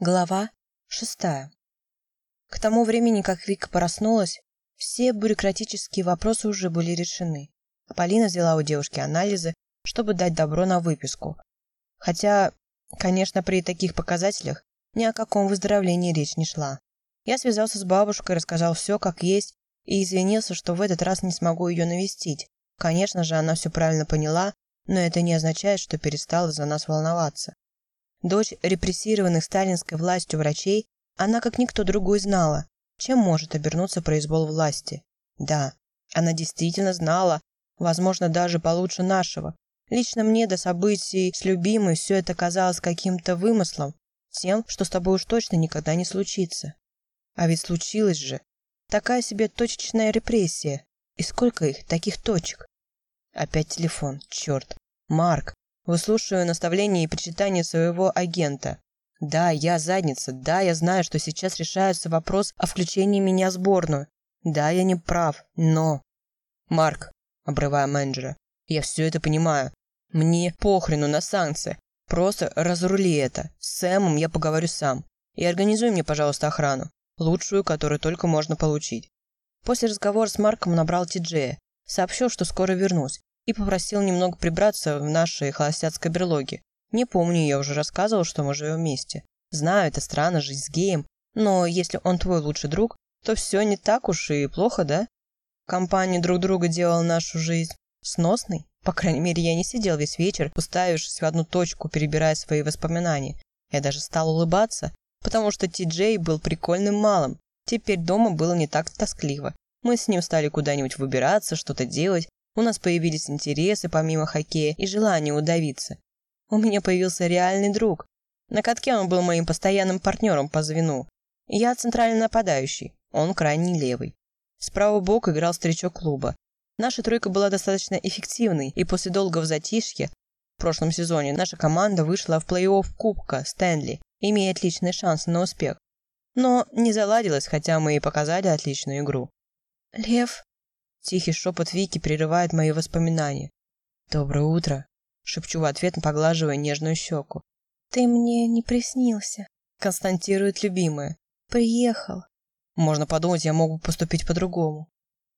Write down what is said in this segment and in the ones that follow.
Глава шестая. К тому времени, как Вика проснулась, все бюрократические вопросы уже были решены. Полина взяла у девушки анализы, чтобы дать добро на выписку. Хотя, конечно, при таких показателях ни о каком выздоровлении речь не шла. Я связался с бабушкой, рассказал все как есть и извинился, что в этот раз не смогу ее навестить. Конечно же, она все правильно поняла, но это не означает, что перестала за нас волноваться. Дочь репрессированных сталинской властью врачей, она как никто другой знала, чем может обернуться произвол власти. Да, она действительно знала, возможно, даже получше нашего. Лично мне до событий с любимой все это казалось каким-то вымыслом, тем, что с тобой уж точно никогда не случится. А ведь случилось же. Такая себе точечная репрессия. И сколько их, таких точек? Опять телефон, черт. Марк, Выслушиваю наставления и причитания своего агента. Да, я задница. Да, я знаю, что сейчас решается вопрос о включении меня в сборную. Да, я не прав, но... Марк, обрывая менеджера, я все это понимаю. Мне похрену на санкции. Просто разрули это. С Сэмом я поговорю сам. И организуй мне, пожалуйста, охрану. Лучшую, которую только можно получить. После разговора с Марком набрал Ти-Джея. Сообщил, что скоро вернусь и попросил немного прибраться в нашей холостяцкой берлоге. Не помню, я уже рассказывал, что мы живем вместе. Знаю, это странно жить с геем, но если он твой лучший друг, то все не так уж и плохо, да? Компания друг друга делала нашу жизнь сносной. По крайней мере, я не сидел весь вечер, уставившись в одну точку, перебирая свои воспоминания. Я даже стал улыбаться, потому что Ти-Джей был прикольным малым. Теперь дома было не так тоскливо. Мы с ним стали куда-нибудь выбираться, что-то делать, у нас появились интересы помимо хоккея и желание удавиться. У меня появился реальный друг. На катке он был моим постоянным партнером по звену. Я центральный нападающий, он крайний левый. Справа бок играл старичок клуба. Наша тройка была достаточно эффективной, и после долгого затишья в прошлом сезоне наша команда вышла в плей-офф Кубка Стэнли, имея отличные шансы на успех. Но не заладилось, хотя мы и показали отличную игру. «Лев, Тихий шепот Вики прерывает мои воспоминания. «Доброе утро», — шепчу в ответ, поглаживая нежную щеку. «Ты мне не приснился», — константирует любимая. «Приехал». «Можно подумать, я мог бы поступить по-другому».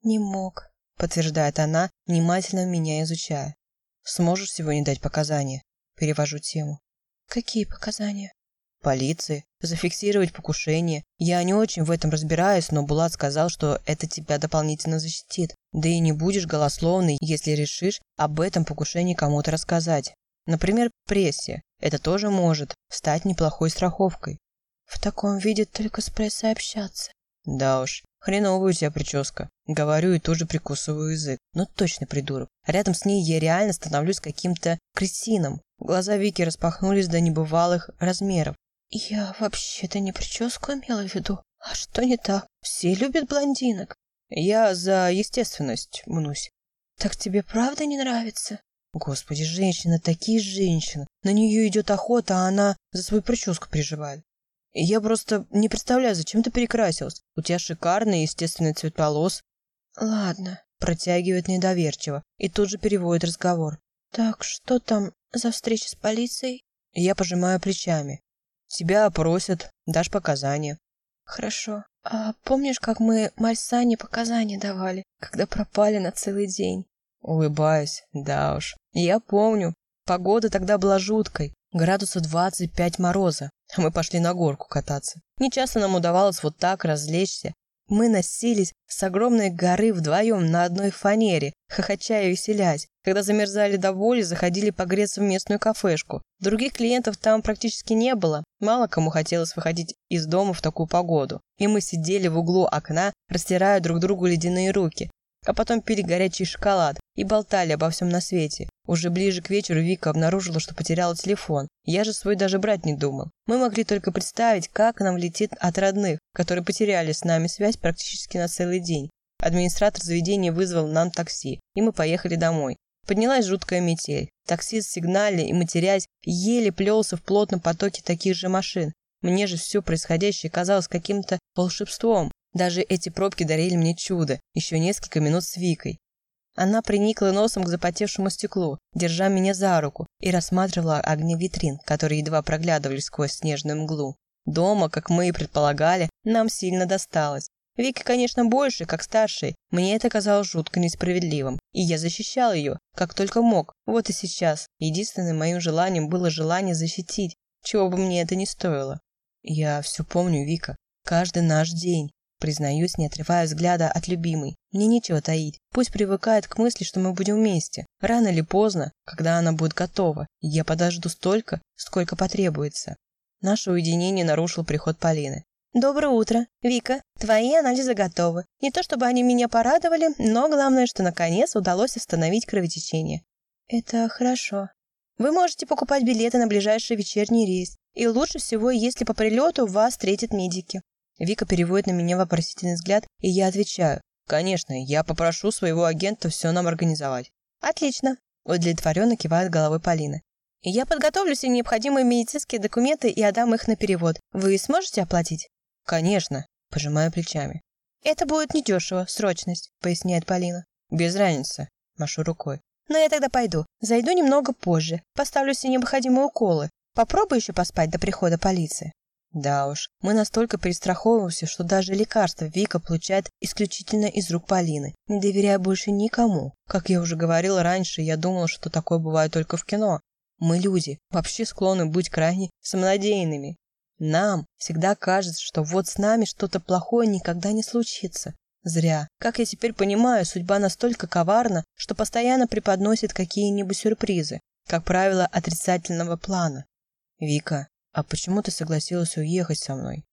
«Не мог», — подтверждает она, внимательно меня изучая. «Сможешь сегодня дать показания?» Перевожу тему. «Какие показания?» Полиции, зафиксировать покушение. Я не очень в этом разбираюсь, но Булат сказал, что это тебя дополнительно защитит. Да и не будешь голословной, если решишь об этом покушении кому-то рассказать. Например, прессе. Это тоже может стать неплохой страховкой. В таком виде только с прессой общаться. Да уж, хреновая у тебя прическа. Говорю и тоже прикусываю язык. Ну точно придурок. Рядом с ней я реально становлюсь каким-то кретином. Глаза Вики распахнулись до небывалых размеров. Я вообще-то не прическу имела в виду. А что не так? Все любят блондинок. Я за естественность мнусь. Так тебе правда не нравится? Господи, женщины, такие женщины. На нее идет охота, а она за свою прическу переживает. Я просто не представляю, зачем ты перекрасилась. У тебя шикарный естественный цвет волос. Ладно, протягивает недоверчиво и тут же переводит разговор. Так, что там за встреча с полицией? Я пожимаю плечами. Тебя опросят, дашь показания. Хорошо. А помнишь, как мы Марсане показания давали, когда пропали на целый день? Улыбаюсь. Да уж. Я помню. Погода тогда была жуткой. Градусов 25 мороза. А мы пошли на горку кататься. Не часто нам удавалось вот так развлечься. Мы носились с огромной горы вдвоем на одной фанере, хохоча и веселясь. Когда замерзали до боли, заходили погреться в местную кафешку. Других клиентов там практически не было. Мало кому хотелось выходить из дома в такую погоду. И мы сидели в углу окна, растирая друг другу ледяные руки. А потом пили горячий шоколад и болтали обо всем на свете. Уже ближе к вечеру Вика обнаружила, что потеряла телефон. Я же свой даже брать не думал. Мы могли только представить, как нам летит от родных, которые потеряли с нами связь практически на целый день. Администратор заведения вызвал нам такси, и мы поехали домой. Поднялась жуткая метель. Таксист сигнали и, матерясь, еле плелся в плотном потоке таких же машин. Мне же все происходящее казалось каким-то волшебством. Даже эти пробки дарили мне чудо. Еще несколько минут с Викой. Она приникла носом к запотевшему стеклу, держа меня за руку, и рассматривала огни витрин, которые едва проглядывали сквозь снежную мглу. Дома, как мы и предполагали, нам сильно досталось. Вики, конечно, больше, как старший. Мне это казалось жутко несправедливым. И я защищал ее, как только мог. Вот и сейчас. Единственным моим желанием было желание защитить, чего бы мне это ни стоило. Я все помню, Вика. Каждый наш день. Признаюсь, не отрывая взгляда от любимой. Мне нечего таить. Пусть привыкает к мысли, что мы будем вместе. Рано или поздно, когда она будет готова, я подожду столько, сколько потребуется. Наше уединение нарушил приход Полины. «Доброе утро. Вика, твои анализы готовы. Не то чтобы они меня порадовали, но главное, что наконец удалось остановить кровотечение». «Это хорошо. Вы можете покупать билеты на ближайший вечерний рейс. И лучше всего, если по прилету вас встретят медики». Вика переводит на меня вопросительный взгляд, и я отвечаю. «Конечно, я попрошу своего агента все нам организовать». «Отлично», – удовлетворенно кивает головой Полина. «Я подготовлю все необходимые медицинские документы и отдам их на перевод. Вы сможете оплатить?» «Конечно», – пожимаю плечами. «Это будет недешево, срочность», – поясняет Полина. «Без разницы», – машу рукой. «Но я тогда пойду. Зайду немного позже. Поставлю все необходимые уколы. Попробуй еще поспать до прихода полиции». Да уж, мы настолько перестраховываемся, что даже лекарства Вика получает исключительно из рук Полины, не доверяя больше никому. Как я уже говорила раньше, я думала, что такое бывает только в кино. Мы люди, вообще склонны быть крайне самонадеянными. Нам всегда кажется, что вот с нами что-то плохое никогда не случится. Зря. Как я теперь понимаю, судьба настолько коварна, что постоянно преподносит какие-нибудь сюрпризы, как правило, отрицательного плана. Вика, а почему ты согласилась уехать со мной?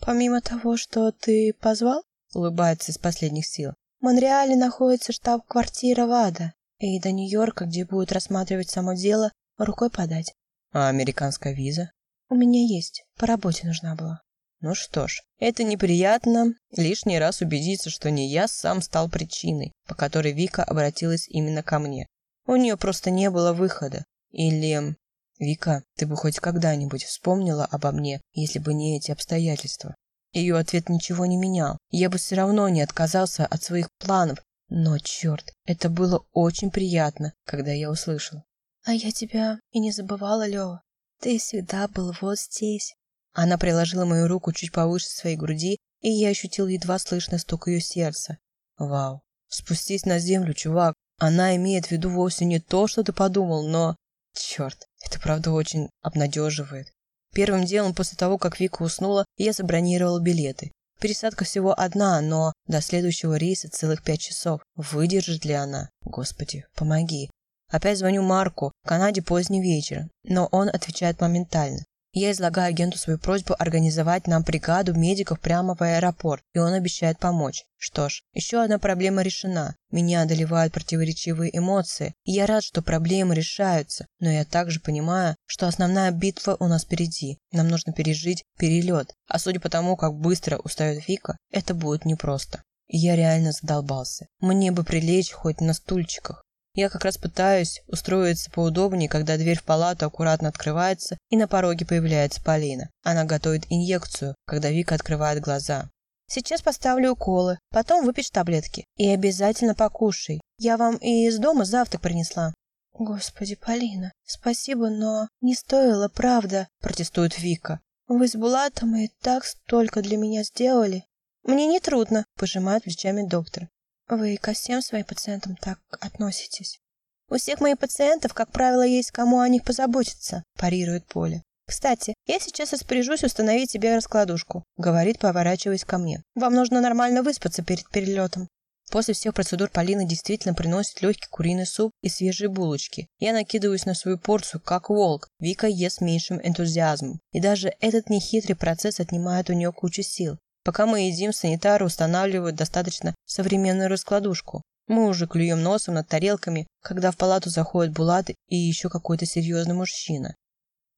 Помимо того, что ты позвал, улыбается из последних сил, в Монреале находится штаб-квартира ВАДА, и до Нью-Йорка, где будут рассматривать само дело, рукой подать. А американская виза? У меня есть. По работе нужна была. Ну что ж, это неприятно лишний раз убедиться, что не я сам стал причиной, по которой Вика обратилась именно ко мне. У нее просто не было выхода. Или... Вика, ты бы хоть когда-нибудь вспомнила обо мне, если бы не эти обстоятельства? Ее ответ ничего не менял. Я бы все равно не отказался от своих планов. Но, черт, это было очень приятно, когда я услышал. А я тебя и не забывала, Лева. Ты всегда был вот здесь. Она приложила мою руку чуть повыше своей груди, и я ощутил едва слышный стук ее сердца. Вау. Спустись на землю, чувак. Она имеет в виду вовсе не то, что ты подумал, но... Черт, это правда очень обнадеживает. Первым делом после того, как Вика уснула, я забронировал билеты. Пересадка всего одна, но до следующего рейса целых пять часов. Выдержит ли она? Господи, помоги. Опять звоню Марку, в Канаде поздний вечер, но он отвечает моментально. Я излагаю агенту свою просьбу организовать нам бригаду медиков прямо в аэропорт, и он обещает помочь. Что ж, еще одна проблема решена. Меня одолевают противоречивые эмоции, я рад, что проблемы решаются, но я также понимаю, что основная битва у нас впереди. Нам нужно пережить перелет, а судя по тому, как быстро устает Вика, это будет непросто. Я реально задолбался. Мне бы прилечь хоть на стульчиках. Я как раз пытаюсь устроиться поудобнее, когда дверь в палату аккуратно открывается, и на пороге появляется Полина. Она готовит инъекцию, когда Вика открывает глаза. «Сейчас поставлю уколы, потом выпьешь таблетки. И обязательно покушай. Я вам и из дома завтрак принесла». «Господи, Полина, спасибо, но не стоило, правда», – протестует Вика. «Вы с Булатом и так столько для меня сделали». «Мне не трудно», – пожимает плечами доктор. Вы ко всем своим пациентам так относитесь? У всех моих пациентов, как правило, есть кому о них позаботиться, парирует Поля. «Кстати, я сейчас распоряжусь установить себе раскладушку», — говорит, поворачиваясь ко мне. «Вам нужно нормально выспаться перед перелетом». После всех процедур Полина действительно приносит легкий куриный суп и свежие булочки. Я накидываюсь на свою порцию, как волк. Вика ест меньшим энтузиазмом. И даже этот нехитрый процесс отнимает у нее кучу сил. Пока мы едим, санитары устанавливают достаточно современную раскладушку. Мы уже клюем носом над тарелками, когда в палату заходит Булат и еще какой-то серьезный мужчина.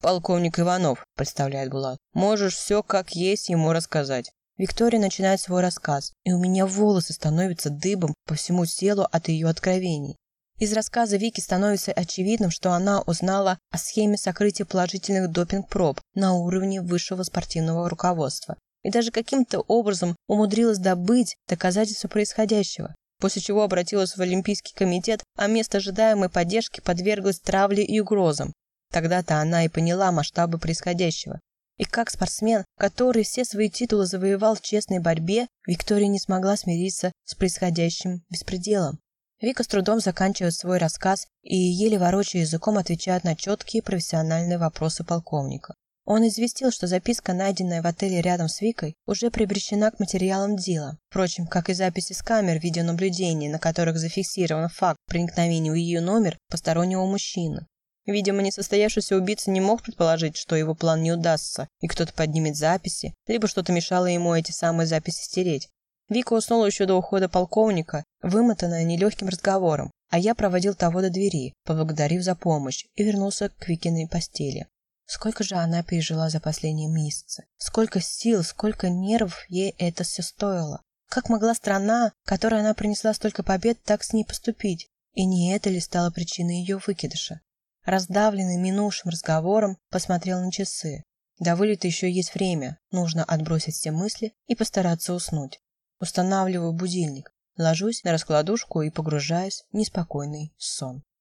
«Полковник Иванов», – представляет Булат. «Можешь все как есть ему рассказать». Виктория начинает свой рассказ, и у меня волосы становятся дыбом по всему телу от ее откровений. Из рассказа Вики становится очевидным, что она узнала о схеме сокрытия положительных допинг-проб на уровне высшего спортивного руководства и даже каким-то образом умудрилась добыть доказательства происходящего, после чего обратилась в Олимпийский комитет, а место ожидаемой поддержки подверглась травле и угрозам. Тогда-то она и поняла масштабы происходящего. И как спортсмен, который все свои титулы завоевал в честной борьбе, Виктория не смогла смириться с происходящим беспределом. Вика с трудом заканчивает свой рассказ и, еле ворочая языком, отвечает на четкие профессиональные вопросы полковника. Он известил, что записка, найденная в отеле рядом с Викой, уже приобщена к материалам дела. Впрочем, как и записи с камер видеонаблюдения, на которых зафиксирован факт проникновения в ее номер постороннего мужчины. Видимо, несостоявшийся убийца не мог предположить, что его план не удастся, и кто-то поднимет записи, либо что-то мешало ему эти самые записи стереть. Вика уснула еще до ухода полковника, вымотанная нелегким разговором, а я проводил того до двери, поблагодарив за помощь, и вернулся к Викиной постели. Сколько же она пережила за последние месяцы? Сколько сил, сколько нервов ей это все стоило? Как могла страна, которой она принесла столько побед, так с ней поступить? И не это ли стало причиной ее выкидыша? Раздавленный минувшим разговором, посмотрел на часы. До вылета еще есть время, нужно отбросить все мысли и постараться уснуть. Устанавливаю будильник, ложусь на раскладушку и погружаюсь в неспокойный сон.